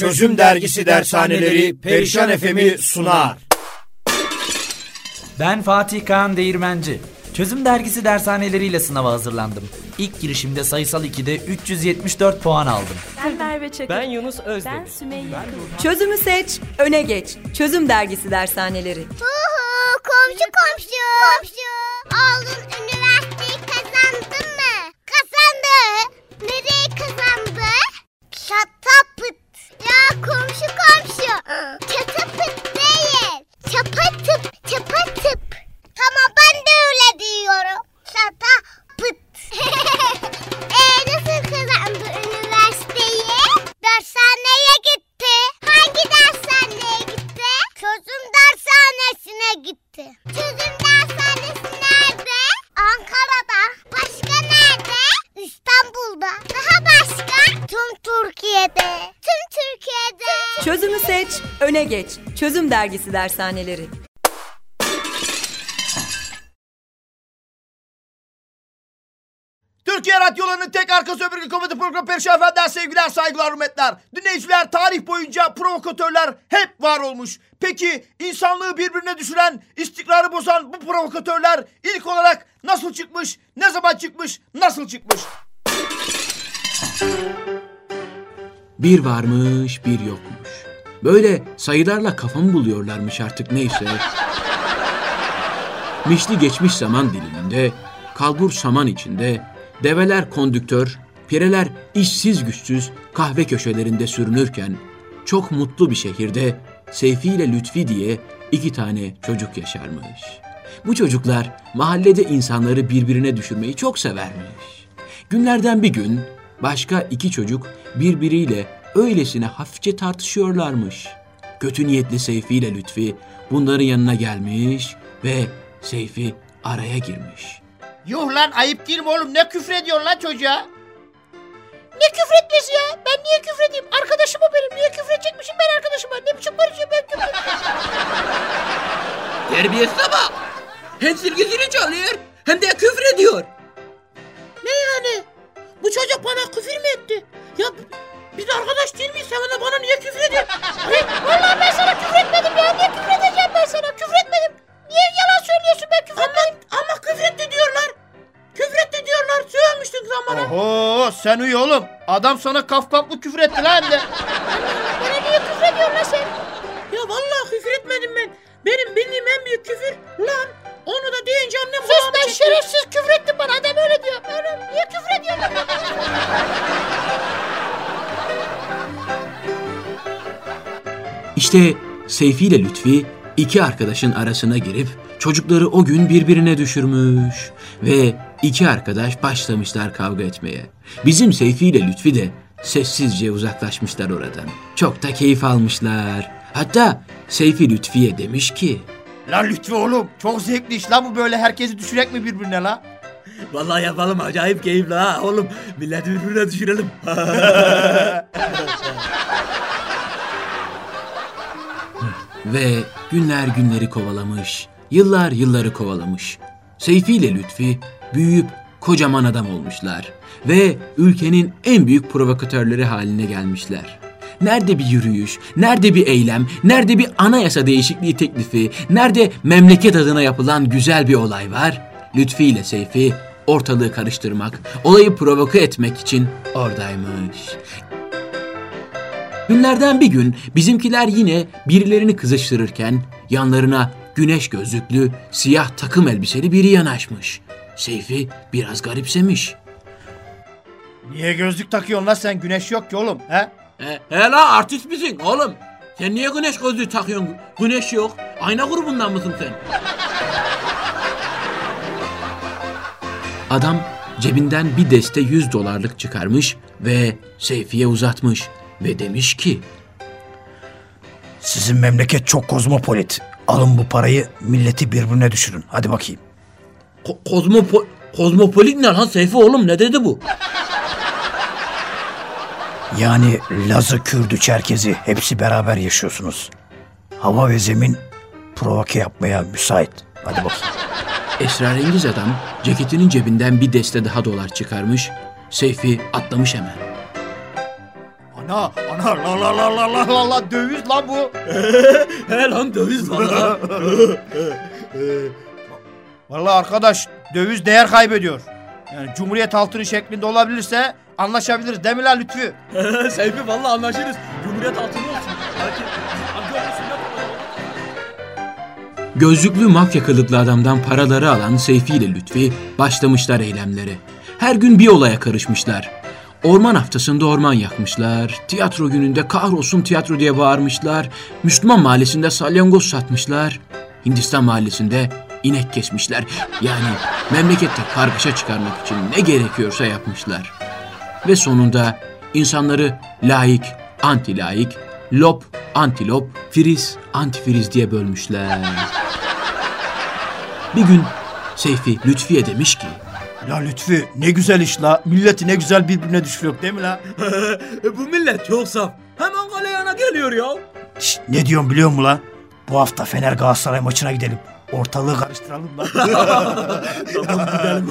Çözüm Dergisi Dershaneleri Perişan FM'i sunar. Ben Fatih Kaan Değirmenci. Çözüm Dergisi dershaneleriyle sınava hazırlandım. İlk girişimde sayısal 2'de 374 puan aldım. Ben Merve Çakır. Ben Yunus Özdemir. Ben Sümeyye. Çözümü seç, öne geç. Çözüm Dergisi Dershaneleri. Huhu, komşu komşu. Komşu. Oğlun Çözümü seç, öne geç. Çözüm Dergisi Dershaneleri. Türkiye Radyoları'nın tek arka sömürge komedi programı Perişan Efendiler sevgiler saygılar hürmetler. Dinleyiciler tarih boyunca provokatörler hep var olmuş. Peki insanlığı birbirine düşüren, istikrarı bozan bu provokatörler ilk olarak nasıl çıkmış, ne zaman çıkmış, nasıl çıkmış? Bir varmış bir yokmuş. Böyle sayılarla kafamı buluyorlarmış artık neyse. Mişli geçmiş zaman diliminde, kalbur saman içinde, develer kondüktör, pireler işsiz güçsüz kahve köşelerinde sürünürken, çok mutlu bir şehirde Seyfi ile Lütfi diye iki tane çocuk yaşarmış. Bu çocuklar mahallede insanları birbirine düşürmeyi çok severmiş. Günlerden bir gün başka iki çocuk birbiriyle öylesine hafifçe tartışıyorlarmış. Kötü niyetli Seyfi ile Lütfi bunların yanına gelmiş ve Seyfi araya girmiş. Yuh lan ayıp değil mi oğlum? Ne küfür ediyorsun lan çocuğa? Ne küfretmesi ya? Ben niye küfredeyim? Arkadaşım o benim. Niye küfredecekmişim ben arkadaşıma? Ne biçim konuşuyorum ben küfür Terbiyesiz ama hem silgisini çalıyor hem de küfür ediyor. Ne yani? Bu çocuk bana küfür mü etti? Ya biz arkadaş değil miyiz? Sen bana, bana niye küfür ediyorsun? Vallahi ben sana küfür etmedim ya. Niye küfür edeceğim ben sana? Küfür etmedim. Niye yalan söylüyorsun? Ben küfür etmedim. Ama küfür etti diyorlar. Küfür etti diyorlar. Söylemiştin sen bana. Oho sen uyu oğlum. Adam sana kaf kaplı küfür etti lan de. İşte Seyfi ile Lütfi iki arkadaşın arasına girip çocukları o gün birbirine düşürmüş ve iki arkadaş başlamışlar kavga etmeye. Bizim Seyfi ile Lütfi de sessizce uzaklaşmışlar oradan. Çok da keyif almışlar. Hatta Seyfi Lütfi'ye demiş ki Lan Lütfü oğlum çok zevkli iş lan bu böyle herkesi düşürek mi birbirine la? Vallahi yapalım acayip keyifli ha oğlum. Milleti birbirine düşürelim. Ve günler günleri kovalamış, yıllar yılları kovalamış. Seyfi ile Lütfi büyüyüp kocaman adam olmuşlar ve ülkenin en büyük provokatörleri haline gelmişler. Nerede bir yürüyüş, nerede bir eylem, nerede bir anayasa değişikliği teklifi, nerede memleket adına yapılan güzel bir olay var? Lütfi ile Seyfi ortalığı karıştırmak, olayı provoke etmek için oradaymış. Günlerden bir gün bizimkiler yine birilerini kızıştırırken yanlarına güneş gözlüklü, siyah takım elbiseli biri yanaşmış. Seyfi biraz garipsemiş. Niye gözlük takıyorsun lan sen güneş yok ki oğlum he? E, he la artist misin oğlum? Sen niye güneş gözlüğü takıyorsun? Güneş yok. Ayna grubundan mısın sen? Adam cebinden bir deste 100 dolarlık çıkarmış ve Seyfi'ye uzatmış ve demiş ki Sizin memleket çok kozmopolit. Alın bu parayı milleti birbirine düşürün. Hadi bakayım. Ko- kozmopo kozmopolit ne lan Seyfi oğlum ne dedi bu? Yani Lazı, Kürdü, Çerkezi hepsi beraber yaşıyorsunuz. Hava ve zemin provoke yapmaya müsait. Hadi bakayım. Esrarengiz adam ceketinin cebinden bir deste daha dolar çıkarmış. Seyfi atlamış hemen. Ana, ana la la la la la la la döviz lan bu. He lan döviz valla. Vallahi arkadaş döviz değer kaybediyor. Yani Cumhuriyet altını şeklinde olabilirse anlaşabiliriz değil mi lan Lütfü? Seyfi valla anlaşırız. Cumhuriyet altını olsun. Ya. Gözlüklü mafya kılıklı adamdan paraları alan Seyfi ile Lütfi başlamışlar eylemlere. Her gün bir olaya karışmışlar. Orman haftasında orman yakmışlar, tiyatro gününde kahrolsun tiyatro diye bağırmışlar, Müslüman mahallesinde salyangoz satmışlar, Hindistan mahallesinde inek kesmişler. Yani memlekette kargaşa çıkarmak için ne gerekiyorsa yapmışlar. Ve sonunda insanları laik, anti laik, lop, antilop, friz, antifriz diye bölmüşler. Bir gün Seyfi Lütfiye demiş ki, La Lütfü ne güzel iş la. Milleti ne güzel birbirine düşürüyor değil mi la? Bu millet çok saf. Hemen kale yana geliyor ya. Şşt, ne diyorum biliyor musun la? Bu hafta Fener Galatasaray maçına gidelim. Ortalığı karıştıralım lan.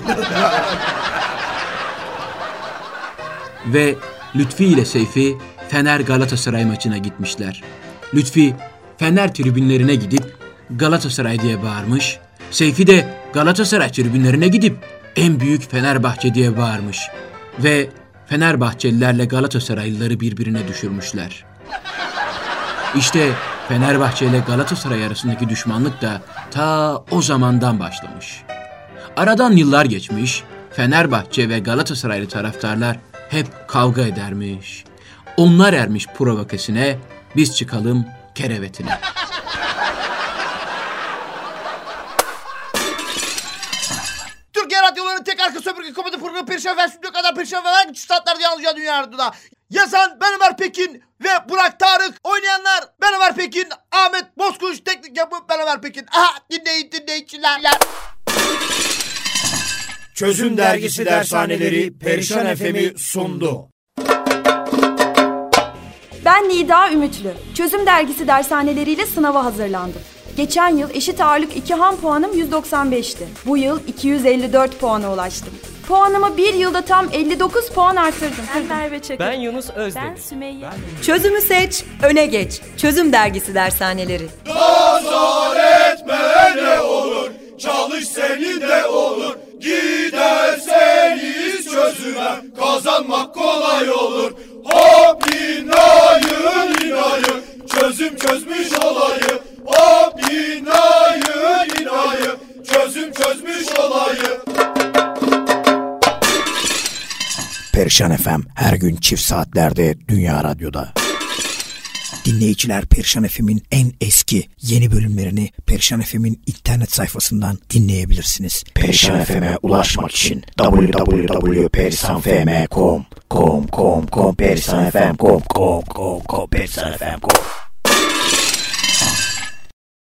ve Lütfi ile Seyfi Fener Galatasaray maçına gitmişler. Lütfi Fener tribünlerine gidip Galatasaray diye bağırmış. Seyfi de Galatasaray tribünlerine gidip en büyük Fenerbahçe diye bağırmış. Ve Fenerbahçelilerle Galatasaraylıları birbirine düşürmüşler. İşte Fenerbahçe ile Galatasaray arasındaki düşmanlık da ta o zamandan başlamış. Aradan yıllar geçmiş, Fenerbahçe ve Galatasaraylı taraftarlar hep kavga edermiş. Onlar ermiş provokasine, biz çıkalım kerevetine. Türkiye radyolarının tek arka sömürge ve Stüdyo kadar Perişan ve hangi statlarda yalnızca dünya radyoda. Yazan ben Ömer Pekin ve Burak Tarık. Oynayanlar ben Ömer Pekin, Ahmet Bozkuş, teknik yapı ben Ömer Pekin. Aha dinleyin dinleyiciler. Çözüm Dergisi Dershaneleri Perişan FM'i sundu. Ben Nida Ümitlü. Çözüm dergisi dershaneleriyle sınava hazırlandım. Geçen yıl eşit ağırlık 2 ham puanım 195'ti. Bu yıl 254 puana ulaştım. Puanımı bir yılda tam 59 puan arttırdım. Ben Merve Çakır. Ben Yunus Özdemir. Ben Sümeyye. Çözümü seç, öne geç. Çözüm dergisi dershaneleri. Çalış seni de olur. Giderseniz çözüme kazanmak kolay olur. Hop inayın inayın çözüm çözmüş olayı. Hop inayın Perişan FM her gün çift saatlerde Dünya Radyo'da. Dinleyiciler Perişan FM'in en eski yeni bölümlerini Perişan FM'in internet sayfasından dinleyebilirsiniz. Perişan FM'e ulaşmak için www.perisanfm.com com com com perisanfm.com com com com perisanfm.com